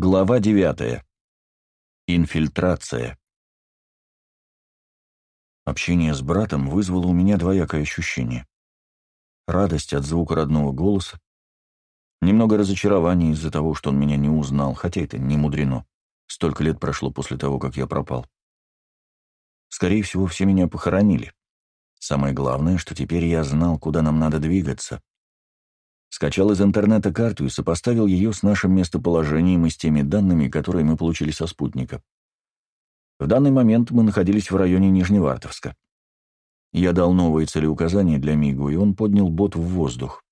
Глава 9. Инфильтрация. Общение с братом вызвало у меня двоякое ощущение. Радость от звука родного голоса, немного разочарования из-за того, что он меня не узнал, хотя это не мудрено. Столько лет прошло после того, как я пропал. Скорее всего, все меня похоронили. Самое главное, что теперь я знал, куда нам надо двигаться. Скачал из интернета карту и сопоставил ее с нашим местоположением и с теми данными, которые мы получили со спутника. В данный момент мы находились в районе Нижневартовска. Я дал новые целеуказания для Мигу, и он поднял бот в воздух.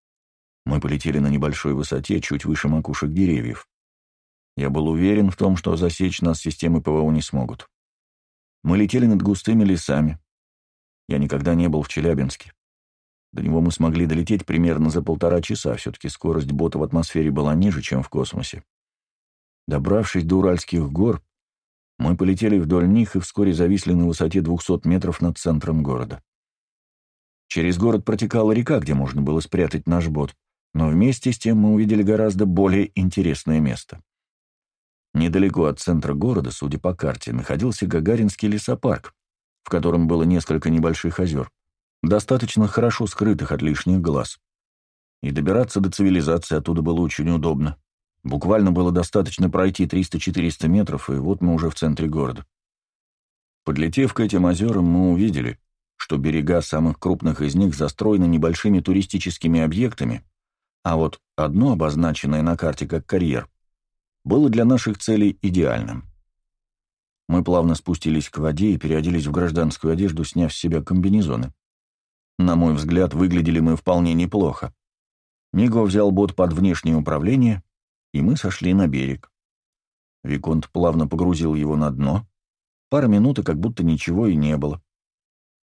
Мы полетели на небольшой высоте, чуть выше макушек деревьев. Я был уверен в том, что засечь нас системы ПВО не смогут. Мы летели над густыми лесами. Я никогда не был в Челябинске. До него мы смогли долететь примерно за полтора часа, все-таки скорость бота в атмосфере была ниже, чем в космосе. Добравшись до Уральских гор, мы полетели вдоль них и вскоре зависли на высоте 200 метров над центром города. Через город протекала река, где можно было спрятать наш бот, но вместе с тем мы увидели гораздо более интересное место. Недалеко от центра города, судя по карте, находился Гагаринский лесопарк, в котором было несколько небольших озер достаточно хорошо скрытых от лишних глаз. И добираться до цивилизации оттуда было очень удобно. Буквально было достаточно пройти 300-400 метров, и вот мы уже в центре города. Подлетев к этим озерам, мы увидели, что берега самых крупных из них застроены небольшими туристическими объектами, а вот одно, обозначенное на карте как карьер, было для наших целей идеальным. Мы плавно спустились к воде и переоделись в гражданскую одежду, сняв с себя комбинезоны. На мой взгляд, выглядели мы вполне неплохо. Миго взял бот под внешнее управление, и мы сошли на берег. Виконт плавно погрузил его на дно. Пара минут, и как будто ничего и не было.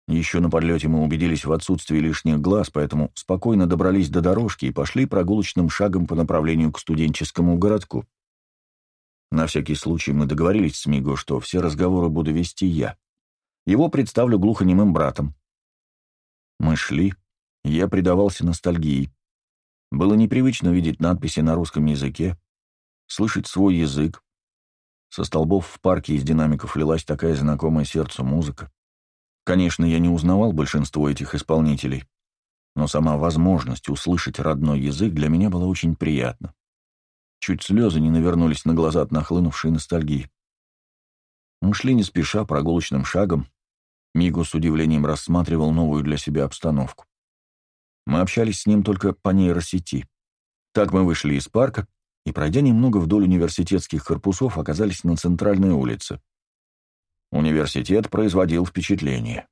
Еще на подлете мы убедились в отсутствии лишних глаз, поэтому спокойно добрались до дорожки и пошли прогулочным шагом по направлению к студенческому городку. На всякий случай мы договорились с Миго, что все разговоры буду вести я. Его представлю глухонемым братом. Мы шли, я предавался ностальгии. Было непривычно видеть надписи на русском языке, слышать свой язык. Со столбов в парке из динамиков лилась такая знакомая сердцу музыка. Конечно, я не узнавал большинство этих исполнителей, но сама возможность услышать родной язык для меня была очень приятна. Чуть слезы не навернулись на глаза от нахлынувшей ностальгии. Мы шли не спеша, прогулочным шагом, Мигу с удивлением рассматривал новую для себя обстановку. Мы общались с ним только по нейросети. Так мы вышли из парка и, пройдя немного вдоль университетских корпусов, оказались на центральной улице. Университет производил впечатление.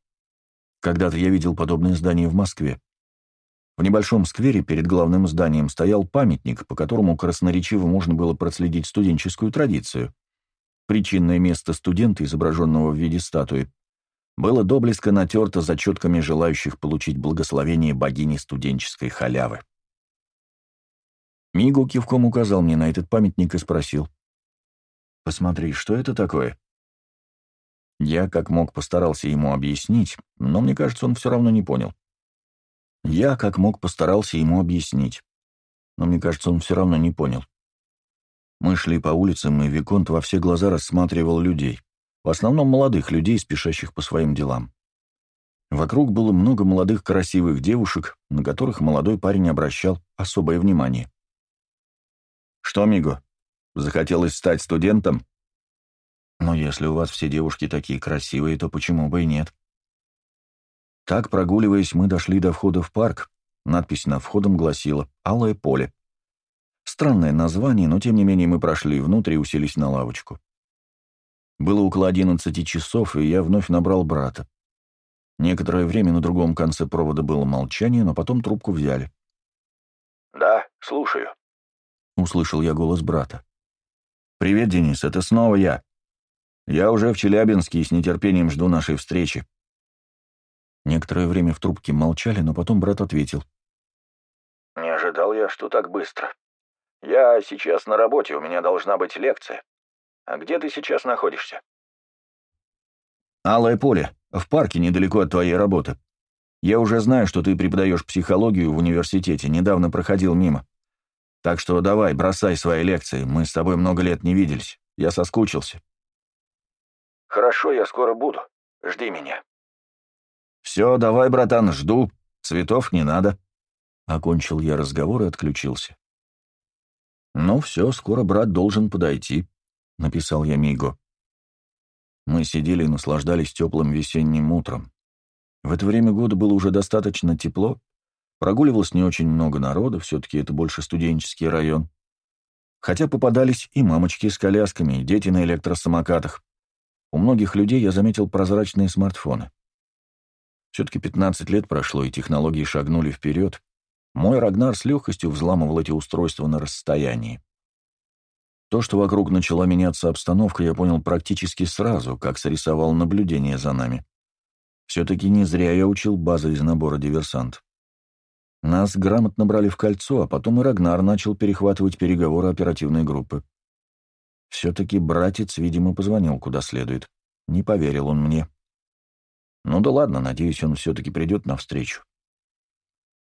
Когда-то я видел подобное здание в Москве. В небольшом сквере перед главным зданием стоял памятник, по которому красноречиво можно было проследить студенческую традицию. Причинное место студента, изображенного в виде статуи, было доблеско натерто зачетками желающих получить благословение богини студенческой халявы. Мигу кивком указал мне на этот памятник и спросил. «Посмотри, что это такое?» Я как мог постарался ему объяснить, но мне кажется, он все равно не понял. Я как мог постарался ему объяснить, но мне кажется, он все равно не понял. Мы шли по улицам, и Виконт во все глаза рассматривал людей. В основном молодых людей, спешащих по своим делам. Вокруг было много молодых красивых девушек, на которых молодой парень обращал особое внимание. «Что, Миго, захотелось стать студентом?» «Но если у вас все девушки такие красивые, то почему бы и нет?» Так, прогуливаясь, мы дошли до входа в парк. Надпись над входом гласила «Алое поле». Странное название, но тем не менее мы прошли внутрь и уселись на лавочку. Было около одиннадцати часов, и я вновь набрал брата. Некоторое время на другом конце провода было молчание, но потом трубку взяли. «Да, слушаю», — услышал я голос брата. «Привет, Денис, это снова я. Я уже в Челябинске и с нетерпением жду нашей встречи». Некоторое время в трубке молчали, но потом брат ответил. «Не ожидал я, что так быстро. Я сейчас на работе, у меня должна быть лекция. А где ты сейчас находишься?» «Алое поле, в парке недалеко от твоей работы. Я уже знаю, что ты преподаешь психологию в университете, недавно проходил мимо. Так что давай, бросай свои лекции, мы с тобой много лет не виделись. Я соскучился». «Хорошо, я скоро буду. Жди меня». «Все, давай, братан, жду. Цветов не надо». Окончил я разговор и отключился. «Ну все, скоро брат должен подойти», — написал я Миго. Мы сидели и наслаждались теплым весенним утром. В это время года было уже достаточно тепло, прогуливалось не очень много народа, все-таки это больше студенческий район. Хотя попадались и мамочки с колясками, и дети на электросамокатах. У многих людей я заметил прозрачные смартфоны. Все-таки 15 лет прошло, и технологии шагнули вперед. Мой Рагнар с легкостью взламывал эти устройства на расстоянии. То, что вокруг начала меняться обстановка, я понял практически сразу, как срисовал наблюдение за нами. Все-таки не зря я учил базы из набора диверсант. Нас грамотно брали в кольцо, а потом и Рагнар начал перехватывать переговоры оперативной группы. Все-таки братец, видимо, позвонил куда следует. Не поверил он мне. Ну да ладно, надеюсь, он все-таки придет навстречу.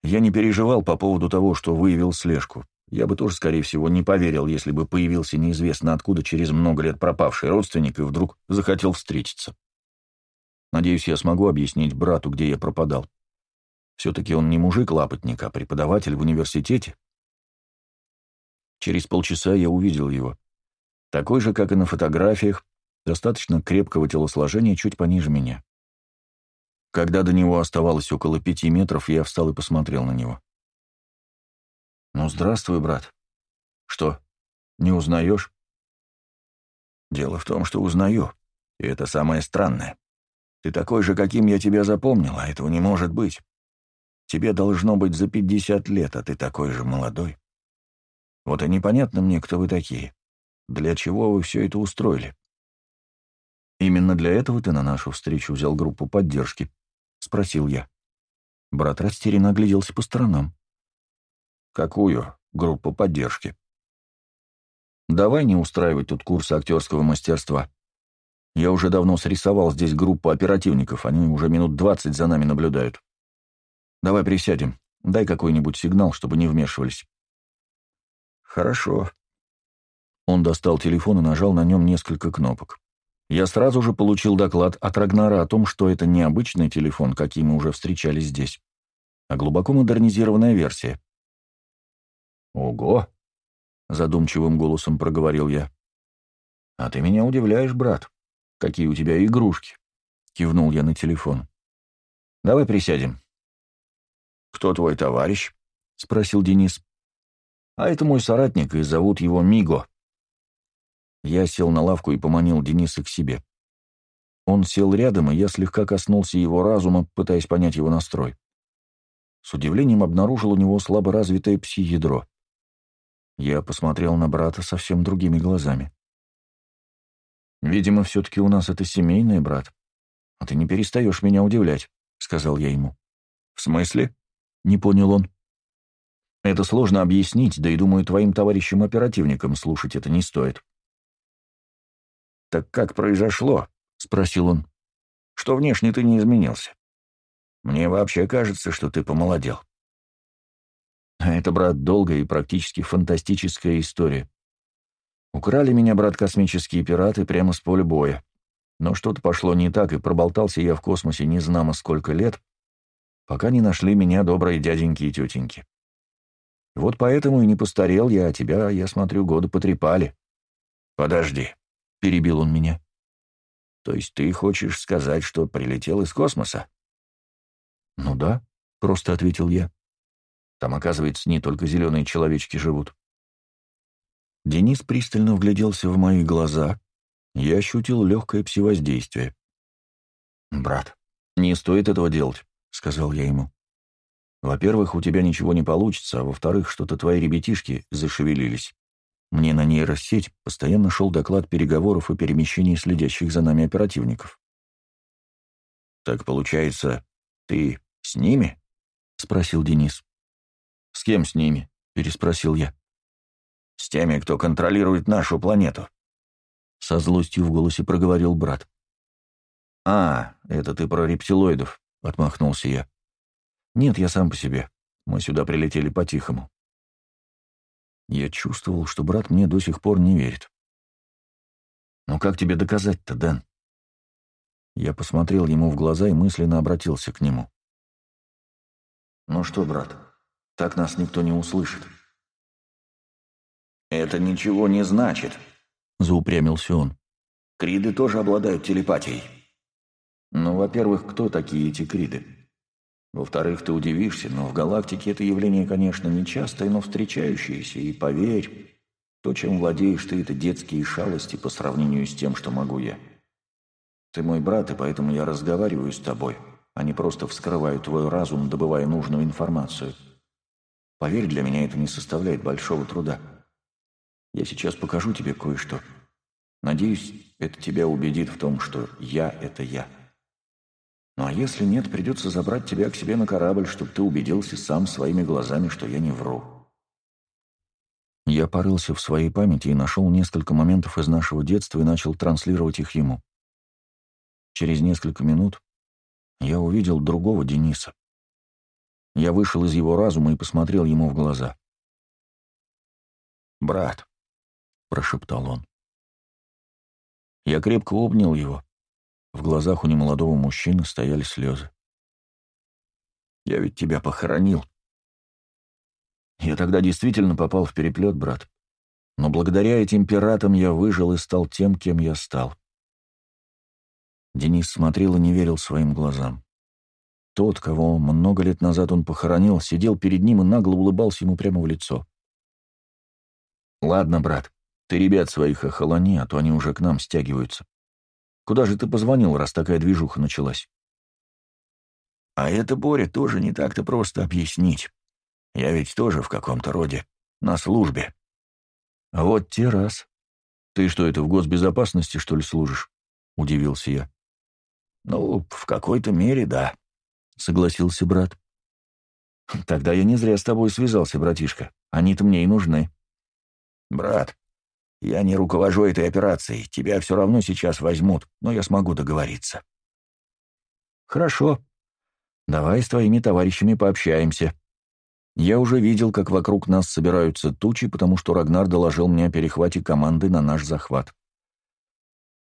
Я не переживал по поводу того, что выявил слежку. Я бы тоже, скорее всего, не поверил, если бы появился неизвестно откуда через много лет пропавший родственник и вдруг захотел встретиться. Надеюсь, я смогу объяснить брату, где я пропадал. Все-таки он не мужик-лапотник, а преподаватель в университете. Через полчаса я увидел его. Такой же, как и на фотографиях, достаточно крепкого телосложения, чуть пониже меня. Когда до него оставалось около пяти метров, я встал и посмотрел на него. «Ну, здравствуй, брат. Что, не узнаешь?» «Дело в том, что узнаю, и это самое странное. Ты такой же, каким я тебя запомнил, а этого не может быть. Тебе должно быть за пятьдесят лет, а ты такой же молодой. Вот и непонятно мне, кто вы такие. Для чего вы все это устроили?» «Именно для этого ты на нашу встречу взял группу поддержки?» — спросил я. Брат растерянно огляделся по сторонам. Какую группу поддержки? Давай не устраивать тут курсы актерского мастерства. Я уже давно срисовал здесь группу оперативников, они уже минут двадцать за нами наблюдают. Давай присядем, дай какой-нибудь сигнал, чтобы не вмешивались. Хорошо. Он достал телефон и нажал на нем несколько кнопок. Я сразу же получил доклад от Рагнара о том, что это не обычный телефон, какие мы уже встречали здесь, а глубоко модернизированная версия. «Ого!» — задумчивым голосом проговорил я. «А ты меня удивляешь, брат. Какие у тебя игрушки!» — кивнул я на телефон. «Давай присядем». «Кто твой товарищ?» — спросил Денис. «А это мой соратник, и зовут его Миго». Я сел на лавку и поманил Дениса к себе. Он сел рядом, и я слегка коснулся его разума, пытаясь понять его настрой. С удивлением обнаружил у него слабо развитое пси-ядро. Я посмотрел на брата совсем другими глазами. «Видимо, все-таки у нас это семейный брат. А ты не перестаешь меня удивлять», — сказал я ему. «В смысле?» — не понял он. «Это сложно объяснить, да и, думаю, твоим товарищам-оперативникам слушать это не стоит». «Так как произошло?» — спросил он. «Что внешне ты не изменился? Мне вообще кажется, что ты помолодел». Это, брат, долгая и практически фантастическая история. Украли меня, брат, космические пираты прямо с поля боя. Но что-то пошло не так, и проболтался я в космосе не знамо сколько лет, пока не нашли меня добрые дяденьки и тетеньки. Вот поэтому и не постарел я, а тебя, я смотрю, годы потрепали. Подожди, — перебил он меня. То есть ты хочешь сказать, что прилетел из космоса? Ну да, — просто ответил я. Там, оказывается, не только зеленые человечки живут. Денис пристально вгляделся в мои глаза. Я ощутил легкое псевоздействие. «Брат, не стоит этого делать», — сказал я ему. «Во-первых, у тебя ничего не получится, а во-вторых, что-то твои ребятишки зашевелились. Мне на нейросеть постоянно шел доклад переговоров и перемещений следящих за нами оперативников». «Так получается, ты с ними?» — спросил Денис. «С кем с ними?» — переспросил я. «С теми, кто контролирует нашу планету», — со злостью в голосе проговорил брат. «А, это ты про рептилоидов», — отмахнулся я. «Нет, я сам по себе. Мы сюда прилетели по-тихому». Я чувствовал, что брат мне до сих пор не верит. «Но как тебе доказать-то, Дэн?» Я посмотрел ему в глаза и мысленно обратился к нему. «Ну что, брат, так нас никто не услышит». «Это ничего не значит», — заупрямился он. «Криды тоже обладают телепатией». «Ну, во-первых, кто такие эти криды? Во-вторых, ты удивишься, но в галактике это явление, конечно, нечастое, но встречающееся, и поверь, то, чем владеешь ты, это детские шалости по сравнению с тем, что могу я. Ты мой брат, и поэтому я разговариваю с тобой, а не просто вскрываю твой разум, добывая нужную информацию. Поверь, для меня это не составляет большого труда». Я сейчас покажу тебе кое-что. Надеюсь, это тебя убедит в том, что я — это я. Ну а если нет, придется забрать тебя к себе на корабль, чтобы ты убедился сам своими глазами, что я не вру. Я порылся в своей памяти и нашел несколько моментов из нашего детства и начал транслировать их ему. Через несколько минут я увидел другого Дениса. Я вышел из его разума и посмотрел ему в глаза. «Брат, прошептал он. Я крепко обнял его. В глазах у немолодого мужчины стояли слезы. «Я ведь тебя похоронил. Я тогда действительно попал в переплет, брат. Но благодаря этим пиратам я выжил и стал тем, кем я стал». Денис смотрел и не верил своим глазам. Тот, кого много лет назад он похоронил, сидел перед ним и нагло улыбался ему прямо в лицо. «Ладно, брат, ты ребят своих охолони, а то они уже к нам стягиваются. Куда же ты позвонил, раз такая движуха началась? А это, Боря, тоже не так-то просто объяснить. Я ведь тоже в каком-то роде на службе. А вот те раз. Ты что, это в госбезопасности, что ли, служишь? Удивился я. Ну, в какой-то мере, да, согласился брат. Тогда я не зря с тобой связался, братишка. Они-то мне и нужны. Брат, я не руковожу этой операцией. Тебя все равно сейчас возьмут, но я смогу договориться. Хорошо. Давай с твоими товарищами пообщаемся. Я уже видел, как вокруг нас собираются тучи, потому что Рагнар доложил мне о перехвате команды на наш захват.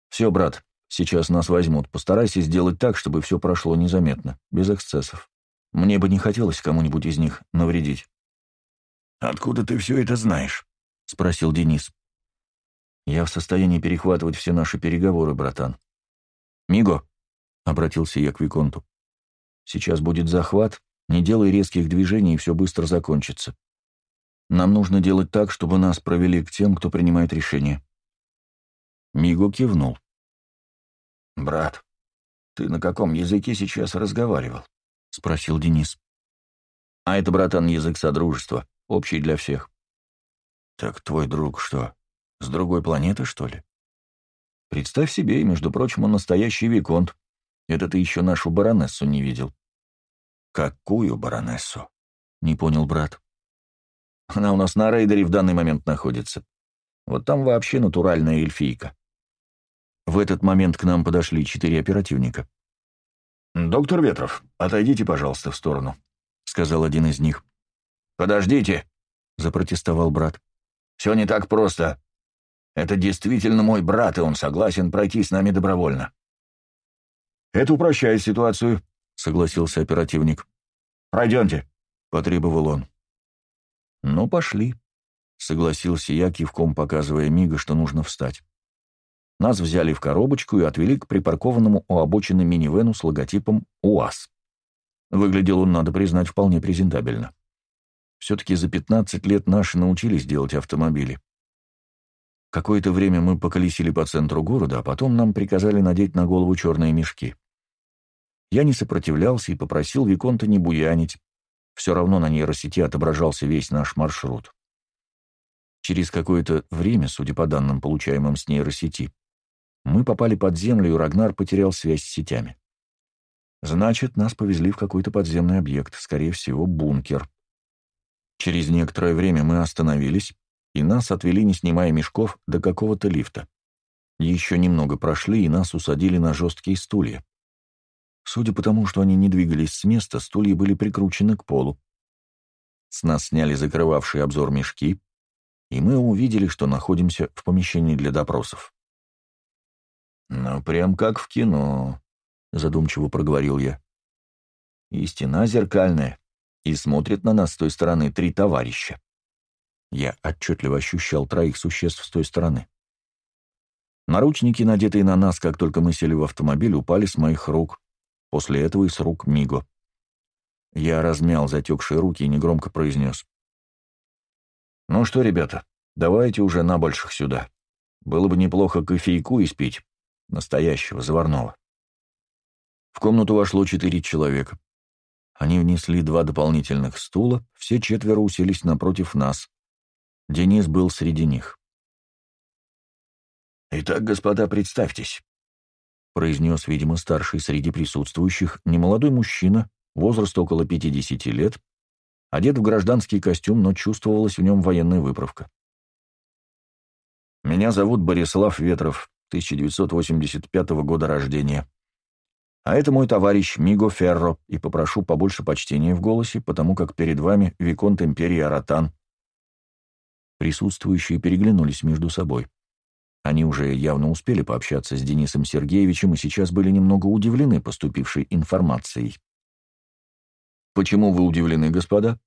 Все, брат, сейчас нас возьмут. Постарайся сделать так, чтобы все прошло незаметно, без эксцессов. Мне бы не хотелось кому-нибудь из них навредить. «Откуда ты все это знаешь?» — спросил Денис. Я в состоянии перехватывать все наши переговоры, братан. «Миго», — обратился я к Виконту, — «сейчас будет захват, не делай резких движений, и все быстро закончится. Нам нужно делать так, чтобы нас провели к тем, кто принимает решение». Миго кивнул. «Брат, ты на каком языке сейчас разговаривал?» — спросил Денис. «А это, братан, язык содружества, общий для всех». «Так твой друг что, с другой планеты, что ли? Представь себе, и, между прочим, он настоящий Виконт. Это ты еще нашу баронессу не видел. Какую баронессу? Не понял брат. Она у нас на рейдере в данный момент находится. Вот там вообще натуральная эльфийка. В этот момент к нам подошли четыре оперативника. «Доктор Ветров, отойдите, пожалуйста, в сторону», — сказал один из них. «Подождите», — запротестовал брат. «Все не так просто. Это действительно мой брат, и он согласен пройти с нами добровольно». «Это упрощает ситуацию», — согласился оперативник. «Пройдемте», — потребовал он. «Ну, пошли», — согласился я, кивком показывая Мига, что нужно встать. Нас взяли в коробочку и отвели к припаркованному у обочины минивену с логотипом УАЗ. Выглядел он, надо признать, вполне презентабельно. Все-таки за 15 лет наши научились делать автомобили. Какое-то время мы поколесили по центру города, а потом нам приказали надеть на голову черные мешки. Я не сопротивлялся и попросил Виконта не буянить. Все равно на нейросети отображался весь наш маршрут. Через какое-то время, судя по данным, получаемым с нейросети, мы попали под землю, и Рагнар потерял связь с сетями. Значит, нас повезли в какой-то подземный объект, скорее всего, бункер. Через некоторое время мы остановились, и нас отвели, не снимая мешков, до какого-то лифта. Еще немного прошли, и нас усадили на жесткие стулья. Судя по тому, что они не двигались с места, стулья были прикручены к полу. С нас сняли закрывавшие обзор мешки, и мы увидели, что находимся в помещении для допросов. «Ну, прям как в кино», — задумчиво проговорил я. «И стена зеркальная, и смотрят на нас с той стороны три товарища. Я отчетливо ощущал троих существ с той стороны. Наручники, надетые на нас, как только мы сели в автомобиль, упали с моих рук. После этого и с рук Миго. Я размял затекшие руки и негромко произнес. «Ну что, ребята, давайте уже на больших сюда. Было бы неплохо кофейку испить, настоящего, заварного». В комнату вошло четыре человека. Они внесли два дополнительных стула, все четверо уселись напротив нас. Денис был среди них. «Итак, господа, представьтесь», — произнес, видимо, старший среди присутствующих, немолодой мужчина, возраст около 50 лет, одет в гражданский костюм, но чувствовалась в нем военная выправка. «Меня зовут Борислав Ветров, 1985 года рождения. А это мой товарищ Миго Ферро, и попрошу побольше почтения в голосе, потому как перед вами Виконт Империи Аратан». Присутствующие переглянулись между собой. Они уже явно успели пообщаться с Денисом Сергеевичем и сейчас были немного удивлены поступившей информацией. «Почему вы удивлены, господа?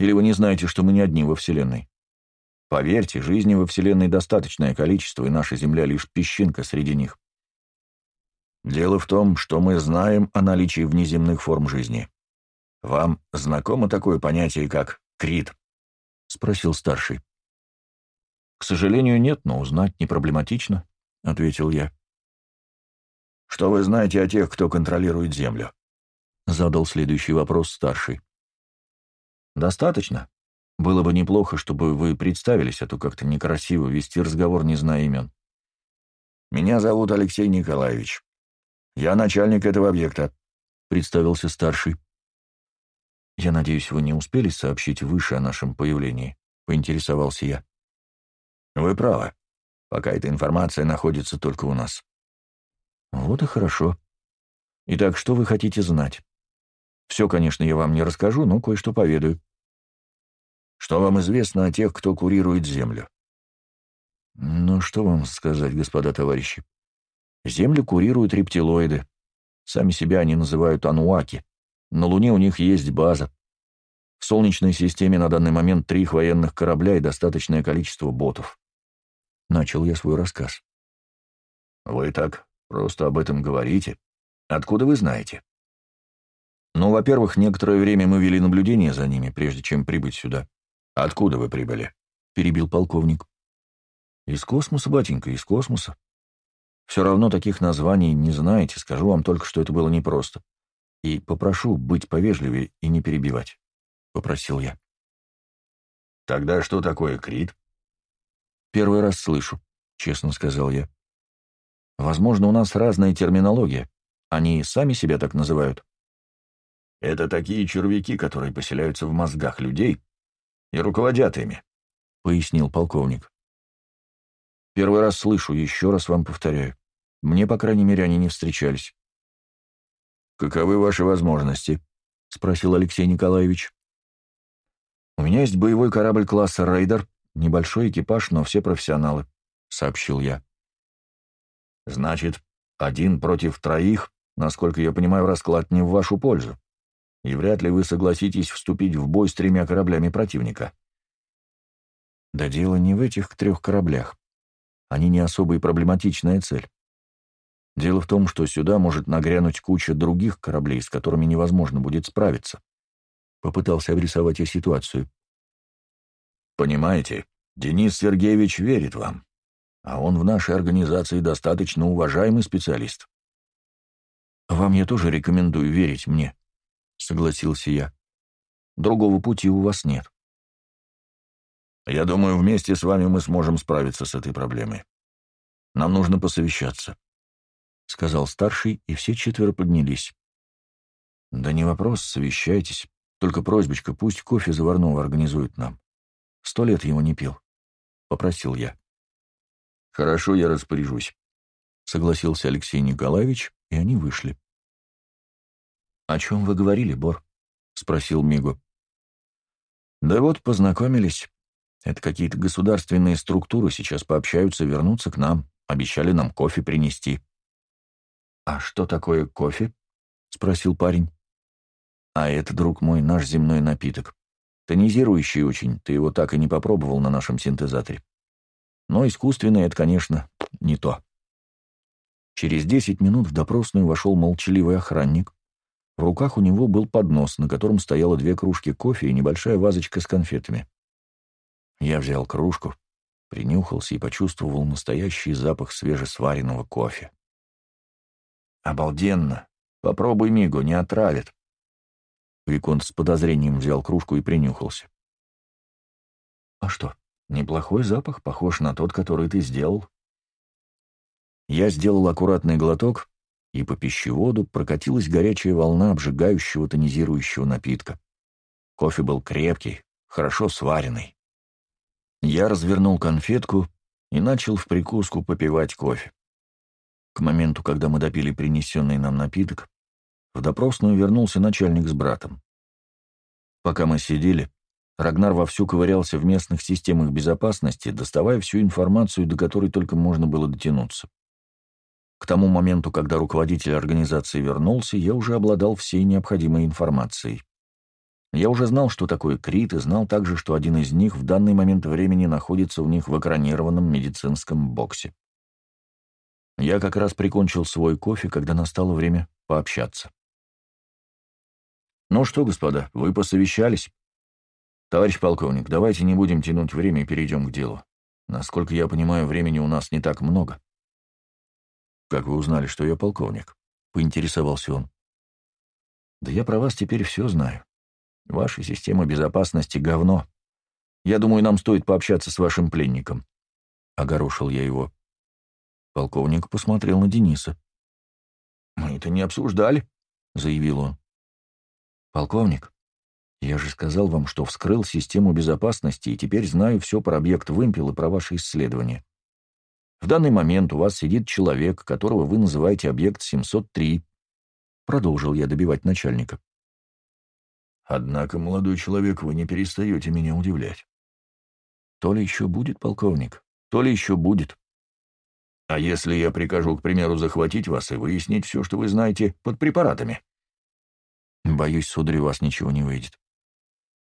Или вы не знаете, что мы не одни во Вселенной? Поверьте, жизни во Вселенной достаточное количество, и наша Земля лишь песчинка среди них. Дело в том, что мы знаем о наличии внеземных форм жизни. Вам знакомо такое понятие, как крит? спросил старший. К сожалению, нет, но узнать не проблематично, ответил я. Что вы знаете о тех, кто контролирует Землю? задал следующий вопрос старший. Достаточно. Было бы неплохо, чтобы вы представились, а то как-то некрасиво вести разговор, не зная имен. Меня зовут Алексей Николаевич. «Я начальник этого объекта», — представился старший. «Я надеюсь, вы не успели сообщить выше о нашем появлении», — поинтересовался я. «Вы правы. Пока эта информация находится только у нас». «Вот и хорошо. Итак, что вы хотите знать? Все, конечно, я вам не расскажу, но кое-что поведаю». «Что вам известно о тех, кто курирует Землю?» «Ну, что вам сказать, господа товарищи? Землю курируют рептилоиды. Сами себя они называют ануаки. На Луне у них есть база. В Солнечной системе на данный момент три военных корабля и достаточное количество ботов. Начал я свой рассказ. «Вы так просто об этом говорите. Откуда вы знаете?» «Ну, во-первых, некоторое время мы вели наблюдение за ними, прежде чем прибыть сюда. Откуда вы прибыли?» — перебил полковник. «Из космоса, батенька, из космоса. Все равно таких названий не знаете, скажу вам только, что это было непросто. И попрошу быть повежливее и не перебивать», — попросил я. «Тогда что такое Крит?» «Первый раз слышу», — честно сказал я. «Возможно, у нас разная терминология. Они сами себя так называют». «Это такие червяки, которые поселяются в мозгах людей и руководят ими», — пояснил полковник. Первый раз слышу, еще раз вам повторяю. Мне, по крайней мере, они не встречались. «Каковы ваши возможности?» — спросил Алексей Николаевич. «У меня есть боевой корабль класса «Рейдер», небольшой экипаж, но все профессионалы», — сообщил я. «Значит, один против троих, насколько я понимаю, расклад не в вашу пользу, и вряд ли вы согласитесь вступить в бой с тремя кораблями противника». «Да дело не в этих трех кораблях. Они не особо и проблематичная цель. Дело в том, что сюда может нагрянуть куча других кораблей, с которыми невозможно будет справиться. Попытался обрисовать я ситуацию. Понимаете, Денис Сергеевич верит вам, а он в нашей организации достаточно уважаемый специалист. Вам я тоже рекомендую верить мне, согласился я. Другого пути у вас нет. Я думаю, вместе с вами мы сможем справиться с этой проблемой. Нам нужно посовещаться», — сказал старший, и все четверо поднялись. «Да не вопрос, совещайтесь. Только просьбочка, пусть кофе заварного организует нам. Сто лет его не пил», — попросил я. «Хорошо, я распоряжусь», — согласился Алексей Николаевич, и они вышли. «О чем вы говорили, Бор?» — спросил Миго. «Да вот, познакомились. Это какие-то государственные структуры сейчас пообщаются, вернутся к нам, обещали нам кофе принести». «А что такое кофе?» — спросил парень. «А это, друг мой, наш земной напиток. Тонизирующий очень, ты его так и не попробовал на нашем синтезаторе. Но искусственный — это, конечно, не то». Через десять минут в допросную вошел молчаливый охранник. В руках у него был поднос, на котором стояло две кружки кофе и небольшая вазочка с конфетами. Я взял кружку, принюхался и почувствовал настоящий запах свежесваренного кофе. «Обалденно! Попробуй, Миго, не отравит!» Виконт с подозрением взял кружку и принюхался. «А что, неплохой запах, похож на тот, который ты сделал?» Я сделал аккуратный глоток, и по пищеводу прокатилась горячая волна обжигающего тонизирующего напитка. Кофе был крепкий, хорошо сваренный. Я развернул конфетку и начал в прикуску попивать кофе. К моменту, когда мы допили принесенный нам напиток, в допросную вернулся начальник с братом. Пока мы сидели, Рагнар вовсю ковырялся в местных системах безопасности, доставая всю информацию, до которой только можно было дотянуться. К тому моменту, когда руководитель организации вернулся, я уже обладал всей необходимой информацией. Я уже знал, что такое Крит, и знал также, что один из них в данный момент времени находится у них в экранированном медицинском боксе. Я как раз прикончил свой кофе, когда настало время пообщаться. «Ну что, господа, вы посовещались?» «Товарищ полковник, давайте не будем тянуть время и перейдем к делу. Насколько я понимаю, времени у нас не так много». «Как вы узнали, что я полковник?» — поинтересовался он. «Да я про вас теперь все знаю. Ваша система безопасности — говно. Я думаю, нам стоит пообщаться с вашим пленником». Огорошил я его. Полковник посмотрел на Дениса. «Мы это не обсуждали», — заявил он. «Полковник, я же сказал вам, что вскрыл систему безопасности и теперь знаю все про объект вымпел и про ваши исследования. В данный момент у вас сидит человек, которого вы называете объект 703. Продолжил я добивать начальника. Однако, молодой человек, вы не перестаете меня удивлять. То ли еще будет, полковник, то ли еще будет. А если я прикажу, к примеру, захватить вас и выяснить все, что вы знаете, под препаратами? Боюсь, сударь, у вас ничего не выйдет.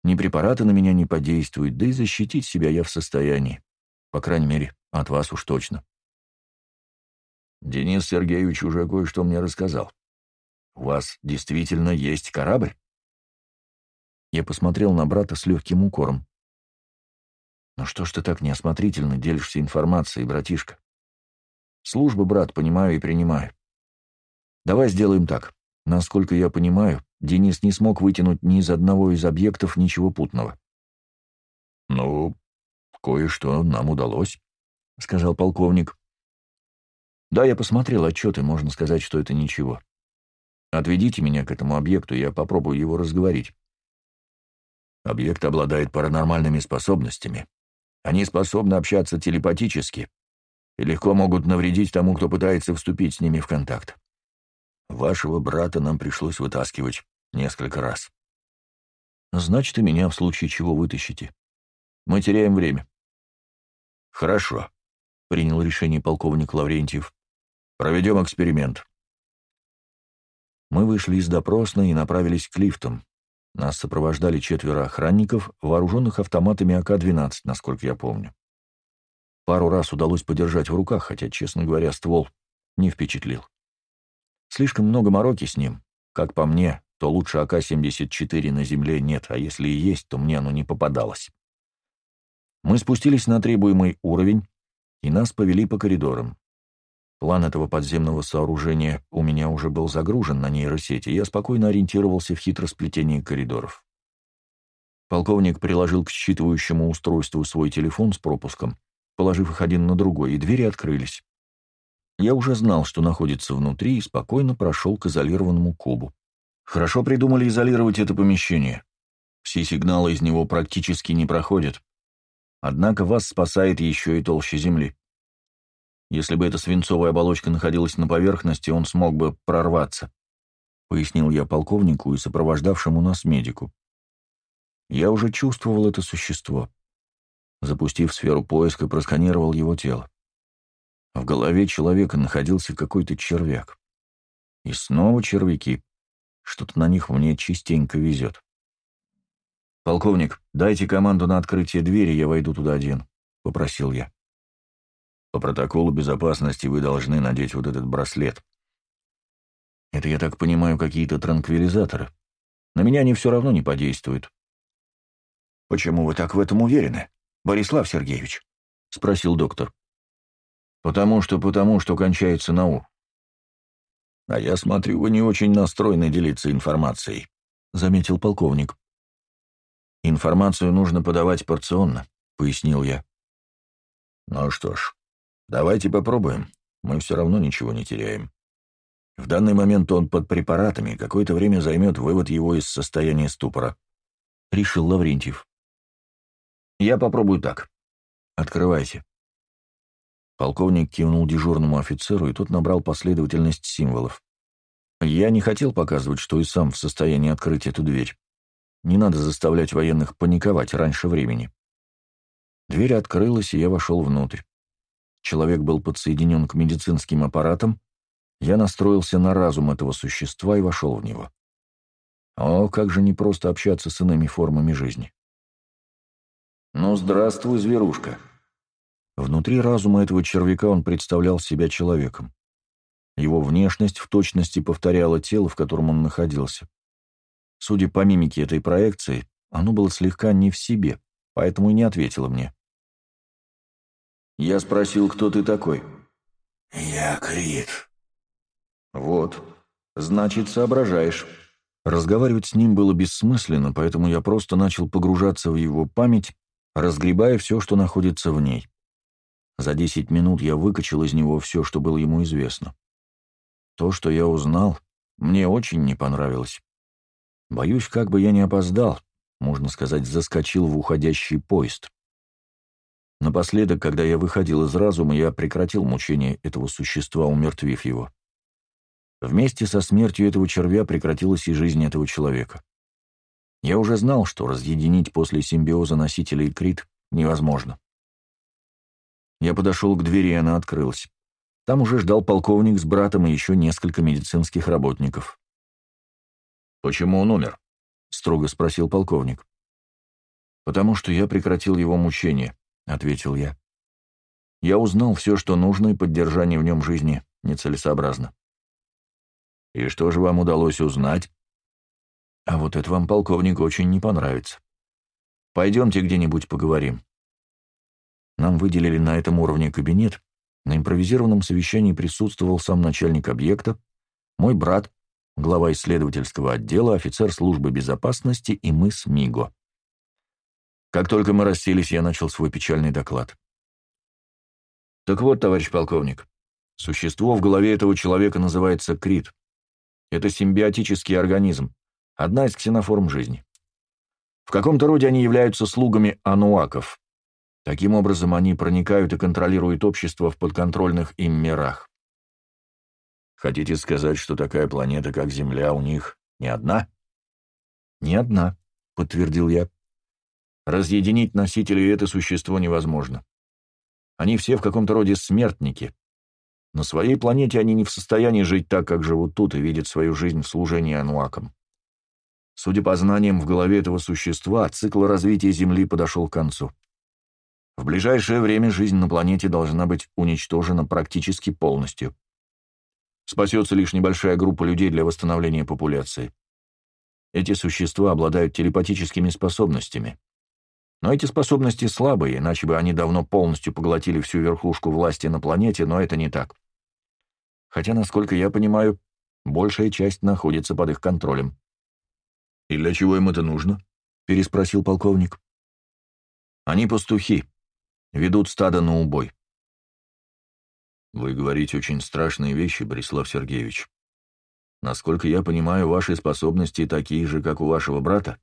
Ни препараты на меня не подействуют, да и защитить себя я в состоянии. По крайней мере, от вас уж точно. Денис Сергеевич уже кое-что мне рассказал. У вас действительно есть корабль? Я посмотрел на брата с легким укором. Ну что ж ты так неосмотрительно делишься информацией, братишка? Служба, брат, понимаю и принимаю. Давай сделаем так. Насколько я понимаю, Денис не смог вытянуть ни из одного из объектов ничего путного. Ну, кое-что нам удалось. — сказал полковник. «Да, я посмотрел отчеты, можно сказать, что это ничего. Отведите меня к этому объекту, я попробую его разговорить». Объект обладает паранормальными способностями. Они способны общаться телепатически и легко могут навредить тому, кто пытается вступить с ними в контакт. Вашего брата нам пришлось вытаскивать несколько раз. Значит, и меня в случае чего вытащите. Мы теряем время. Хорошо. — принял решение полковник Лаврентьев. «Проведем эксперимент». Мы вышли из допросной и направились к лифтам. Нас сопровождали четверо охранников, вооруженных автоматами АК-12, насколько я помню. Пару раз удалось подержать в руках, хотя, честно говоря, ствол не впечатлил. Слишком много мороки с ним. Как по мне, то лучше АК-74 на земле нет, а если и есть, то мне оно не попадалось. Мы спустились на требуемый уровень, и нас повели по коридорам. План этого подземного сооружения у меня уже был загружен на нейросети, я спокойно ориентировался в хитросплетении коридоров. Полковник приложил к считывающему устройству свой телефон с пропуском, положив их один на другой, и двери открылись. Я уже знал, что находится внутри, и спокойно прошел к изолированному кубу. Хорошо придумали изолировать это помещение. Все сигналы из него практически не проходят, Однако вас спасает еще и толще земли. Если бы эта свинцовая оболочка находилась на поверхности, он смог бы прорваться, — пояснил я полковнику и сопровождавшему нас медику. Я уже чувствовал это существо. Запустив сферу поиска, просканировал его тело. В голове человека находился какой-то червяк. И снова червяки. Что-то на них мне частенько везет. «Полковник, дайте команду на открытие двери, я войду туда один», — попросил я. «По протоколу безопасности вы должны надеть вот этот браслет». «Это, я так понимаю, какие-то транквилизаторы. На меня они все равно не подействуют». «Почему вы так в этом уверены, Борислав Сергеевич?» — спросил доктор. «Потому что потому, что кончается на «у». «А я смотрю, вы не очень настроены делиться информацией», — заметил полковник. «Информацию нужно подавать порционно», — пояснил я. «Ну что ж, давайте попробуем. Мы все равно ничего не теряем. В данный момент он под препаратами, какое-то время займет вывод его из состояния ступора», — решил Лаврентьев. «Я попробую так. Открывайте». Полковник кивнул дежурному офицеру, и тот набрал последовательность символов. Я не хотел показывать, что и сам в состоянии открыть эту дверь. Не надо заставлять военных паниковать раньше времени. Дверь открылась, и я вошел внутрь. Человек был подсоединен к медицинским аппаратам. Я настроился на разум этого существа и вошел в него. О, как же непросто общаться с иными формами жизни. «Ну, здравствуй, зверушка», Внутри разума этого червяка он представлял себя человеком. Его внешность в точности повторяла тело, в котором он находился. Судя по мимике этой проекции, оно было слегка не в себе, поэтому и не ответило мне. Я спросил, кто ты такой. «Я Крит». «Вот. Значит, соображаешь». Разговаривать с ним было бессмысленно, поэтому я просто начал погружаться в его память, разгребая все, что находится в ней. За десять минут я выкачал из него все, что было ему известно. То, что я узнал, мне очень не понравилось. Боюсь, как бы я не опоздал, можно сказать, заскочил в уходящий поезд. Напоследок, когда я выходил из разума, я прекратил мучение этого существа, умертвив его. Вместе со смертью этого червя прекратилась и жизнь этого человека. Я уже знал, что разъединить после симбиоза носителя и крит невозможно. Я подошел к двери, и она открылась. Там уже ждал полковник с братом и еще несколько медицинских работников. «Почему он умер?» — строго спросил полковник. «Потому что я прекратил его мучение», — ответил я. «Я узнал все, что нужно, и поддержание в нем жизни нецелесообразно». «И что же вам удалось узнать?» «А вот это вам, полковник, очень не понравится. Пойдемте где-нибудь поговорим». Нам выделили на этом уровне кабинет. На импровизированном совещании присутствовал сам начальник объекта, мой брат, глава исследовательского отдела, офицер службы безопасности и мы с Миго. Как только мы расселись, я начал свой печальный доклад. Так вот, товарищ полковник, существо в голове этого человека называется крит. Это симбиотический организм, одна из ксеноформ жизни. В каком-то роде они являются слугами ануаков, Таким образом, они проникают и контролируют общество в подконтрольных им мирах. Хотите сказать, что такая планета, как Земля, у них не одна? Не одна, подтвердил я. Разъединить носителей это существо невозможно. Они все в каком-то роде смертники. На своей планете они не в состоянии жить так, как живут тут, и видят свою жизнь в служении ануакам. Судя по знаниям в голове этого существа, цикл развития Земли подошел к концу. В ближайшее время жизнь на планете должна быть уничтожена практически полностью. Спасется лишь небольшая группа людей для восстановления популяции. Эти существа обладают телепатическими способностями. Но эти способности слабые, иначе бы они давно полностью поглотили всю верхушку власти на планете, но это не так. Хотя, насколько я понимаю, большая часть находится под их контролем. «И для чего им это нужно?» — переспросил полковник. «Они пастухи ведут стадо на убой. Вы говорите очень страшные вещи, Борислав Сергеевич. Насколько я понимаю, ваши способности такие же, как у вашего брата?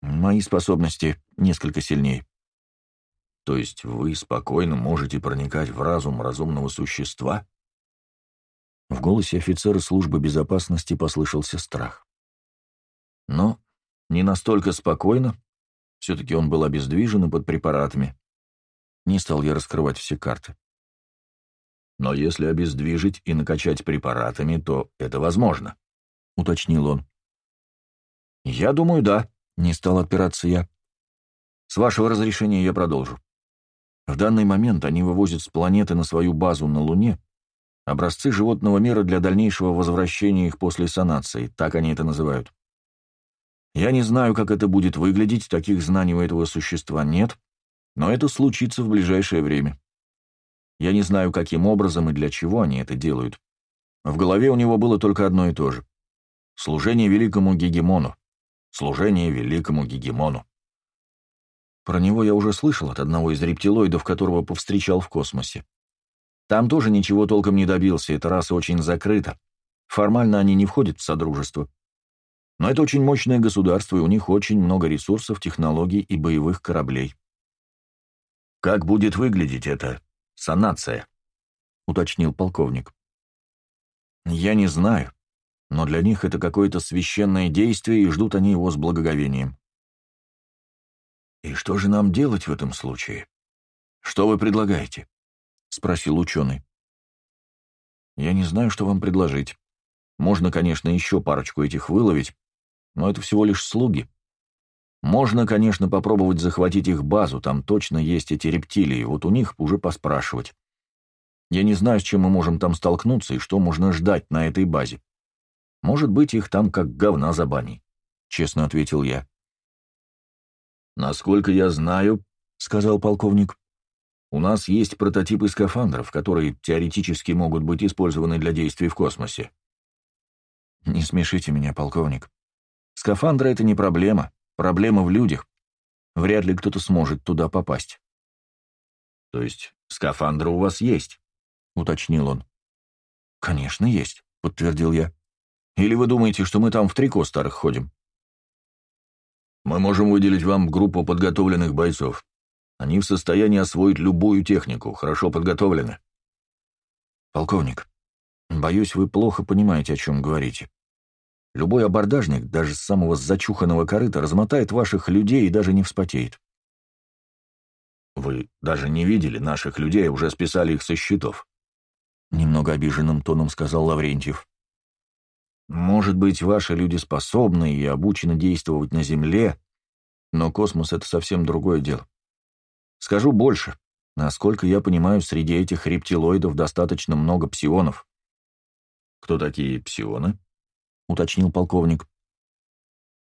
Мои способности несколько сильнее. То есть вы спокойно можете проникать в разум разумного существа? В голосе офицера службы безопасности послышался страх. Но не настолько спокойно, Все-таки он был обездвижен и под препаратами. Не стал я раскрывать все карты. Но если обездвижить и накачать препаратами, то это возможно, — уточнил он. Я думаю, да, — не стал отпираться я. С вашего разрешения я продолжу. В данный момент они вывозят с планеты на свою базу на Луне образцы животного мира для дальнейшего возвращения их после санации, так они это называют. Я не знаю, как это будет выглядеть, таких знаний у этого существа нет, но это случится в ближайшее время. Я не знаю, каким образом и для чего они это делают. В голове у него было только одно и то же. Служение великому гегемону. Служение великому гегемону. Про него я уже слышал от одного из рептилоидов, которого повстречал в космосе. Там тоже ничего толком не добился, эта раса очень закрыта. Формально они не входят в Содружество. Но это очень мощное государство, и у них очень много ресурсов, технологий и боевых кораблей. «Как будет выглядеть эта санация?» — уточнил полковник. «Я не знаю, но для них это какое-то священное действие, и ждут они его с благоговением. «И что же нам делать в этом случае?» «Что вы предлагаете?» — спросил ученый. «Я не знаю, что вам предложить. Можно, конечно, еще парочку этих выловить, но это всего лишь слуги. Можно, конечно, попробовать захватить их базу, там точно есть эти рептилии, вот у них уже поспрашивать. Я не знаю, с чем мы можем там столкнуться и что можно ждать на этой базе. Может быть, их там как говна за баней», — честно ответил я. «Насколько я знаю», — сказал полковник, — «у нас есть прототипы скафандров, которые теоретически могут быть использованы для действий в космосе». «Не смешите меня, полковник. Скафандры — это не проблема. Проблема в людях. Вряд ли кто-то сможет туда попасть». «То есть скафандры у вас есть?» — уточнил он. «Конечно, есть», — подтвердил я. «Или вы думаете, что мы там в трико старых ходим?» Мы можем выделить вам группу подготовленных бойцов. Они в состоянии освоить любую технику, хорошо подготовлены. Полковник, боюсь, вы плохо понимаете, о чем говорите. Любой абордажник, даже с самого зачуханного корыта, размотает ваших людей и даже не вспотеет. Вы даже не видели наших людей, уже списали их со счетов. Немного обиженным тоном сказал Лаврентьев. Может быть, ваши люди способны и обучены действовать на Земле, но космос — это совсем другое дело. Скажу больше. Насколько я понимаю, среди этих рептилоидов достаточно много псионов. «Кто такие псионы?» — уточнил полковник.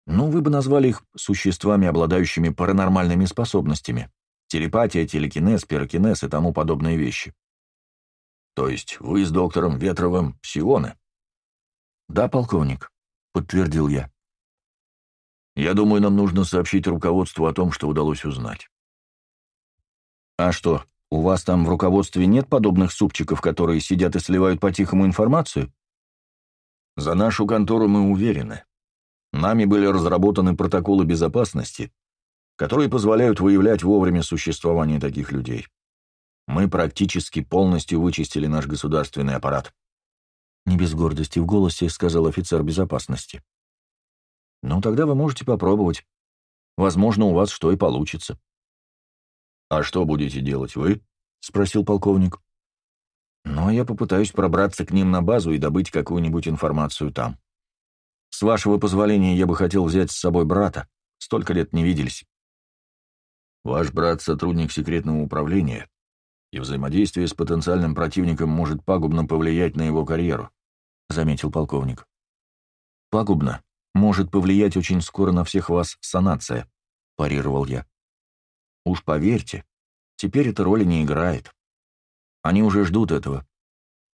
«Ну, вы бы назвали их существами, обладающими паранормальными способностями. Телепатия, телекинез, пирокинез и тому подобные вещи». «То есть вы с доктором Ветровым псионы?» «Да, полковник», — подтвердил я. «Я думаю, нам нужно сообщить руководству о том, что удалось узнать». «А что, у вас там в руководстве нет подобных супчиков, которые сидят и сливают по-тихому информацию?» «За нашу контору мы уверены. Нами были разработаны протоколы безопасности, которые позволяют выявлять вовремя существование таких людей. Мы практически полностью вычистили наш государственный аппарат. Не без гордости в голосе сказал офицер безопасности. «Ну, тогда вы можете попробовать. Возможно, у вас что и получится». «А что будете делать вы?» — спросил полковник. «Ну, а я попытаюсь пробраться к ним на базу и добыть какую-нибудь информацию там. С вашего позволения, я бы хотел взять с собой брата. Столько лет не виделись». «Ваш брат — сотрудник секретного управления, и взаимодействие с потенциальным противником может пагубно повлиять на его карьеру», — заметил полковник. «Пагубно может повлиять очень скоро на всех вас санация», — парировал я. «Уж поверьте, теперь эта роли не играет. Они уже ждут этого.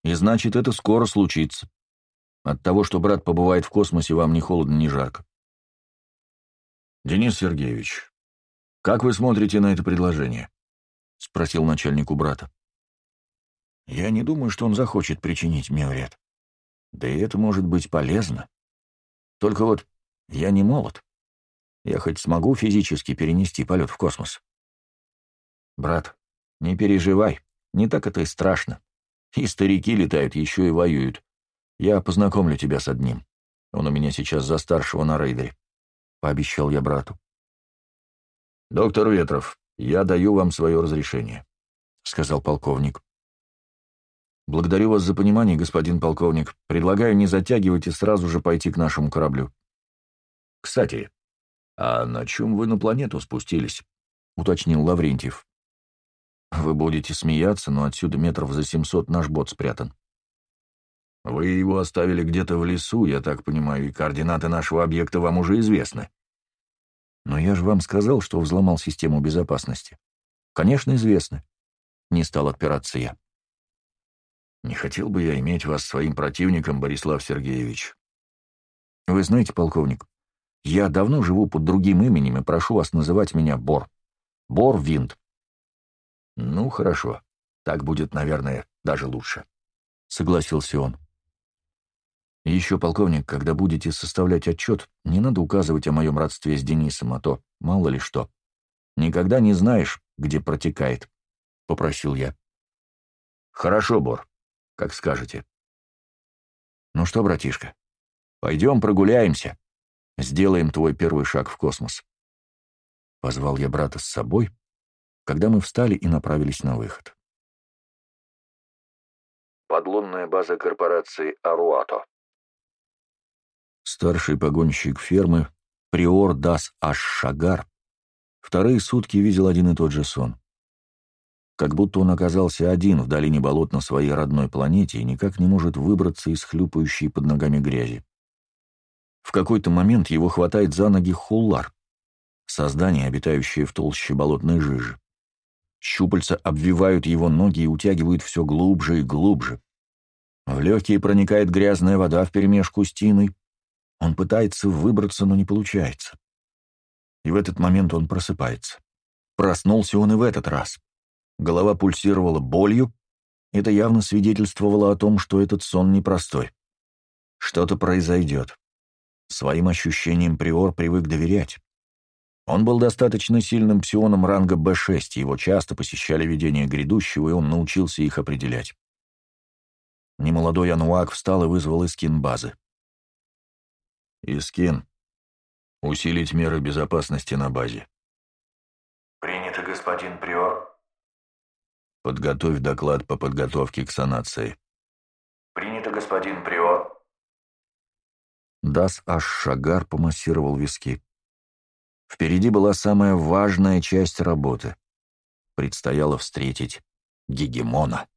И значит, это скоро случится. От того, что брат побывает в космосе, вам ни холодно, ни жарко». «Денис Сергеевич, как вы смотрите на это предложение?» — спросил начальник у брата. «Я не думаю, что он захочет причинить мне вред. Да и это может быть полезно. Только вот я не молод. Я хоть смогу физически перенести полет в космос. Брат, не переживай, не так это и страшно. И старики летают, еще и воюют. Я познакомлю тебя с одним. Он у меня сейчас за старшего на рейдере», — пообещал я брату. «Доктор Ветров, я даю вам свое разрешение», — сказал полковник. «Благодарю вас за понимание, господин полковник. Предлагаю не затягивать и сразу же пойти к нашему кораблю». «Кстати, а на чем вы на планету спустились?» — уточнил Лаврентьев. «Вы будете смеяться, но отсюда метров за семьсот наш бот спрятан». «Вы его оставили где-то в лесу, я так понимаю, и координаты нашего объекта вам уже известны». «Но я же вам сказал, что взломал систему безопасности». «Конечно, известны». Не стал отпираться я. Не хотел бы я иметь вас своим противником, Борислав Сергеевич. Вы знаете, полковник, я давно живу под другим именем и прошу вас называть меня Бор. Бор Винт. Ну, хорошо. Так будет, наверное, даже лучше. Согласился он. Еще, полковник, когда будете составлять отчет, не надо указывать о моем родстве с Денисом, а то мало ли что. Никогда не знаешь, где протекает, — попросил я. Хорошо, Бор. Как скажете. Ну что, братишка, пойдем прогуляемся. Сделаем твой первый шаг в космос. Позвал я брата с собой, когда мы встали и направились на выход. Подлунная база корпорации Аруато. Старший погонщик фермы, приор Дас Аш-Шагар, вторые сутки видел один и тот же сон как будто он оказался один в долине болот на своей родной планете и никак не может выбраться из хлюпающей под ногами грязи. В какой-то момент его хватает за ноги хуллар, создание, обитающее в толще болотной жижи. Щупальца обвивают его ноги и утягивают все глубже и глубже. В легкие проникает грязная вода вперемешку с тиной. Он пытается выбраться, но не получается. И в этот момент он просыпается. Проснулся он и в этот раз. Голова пульсировала болью. Это явно свидетельствовало о том, что этот сон непростой. Что-то произойдет. Своим ощущениям Приор привык доверять. Он был достаточно сильным псионом ранга Б6, его часто посещали видения грядущего, и он научился их определять. Немолодой Ануак встал и вызвал Искин базы. «Искин, усилить меры безопасности на базе». «Принято, господин Приор», Подготовь доклад по подготовке к санации. Принято, господин Приор. Дас аж Шагар помассировал виски. Впереди была самая важная часть работы. Предстояло встретить Гегемона.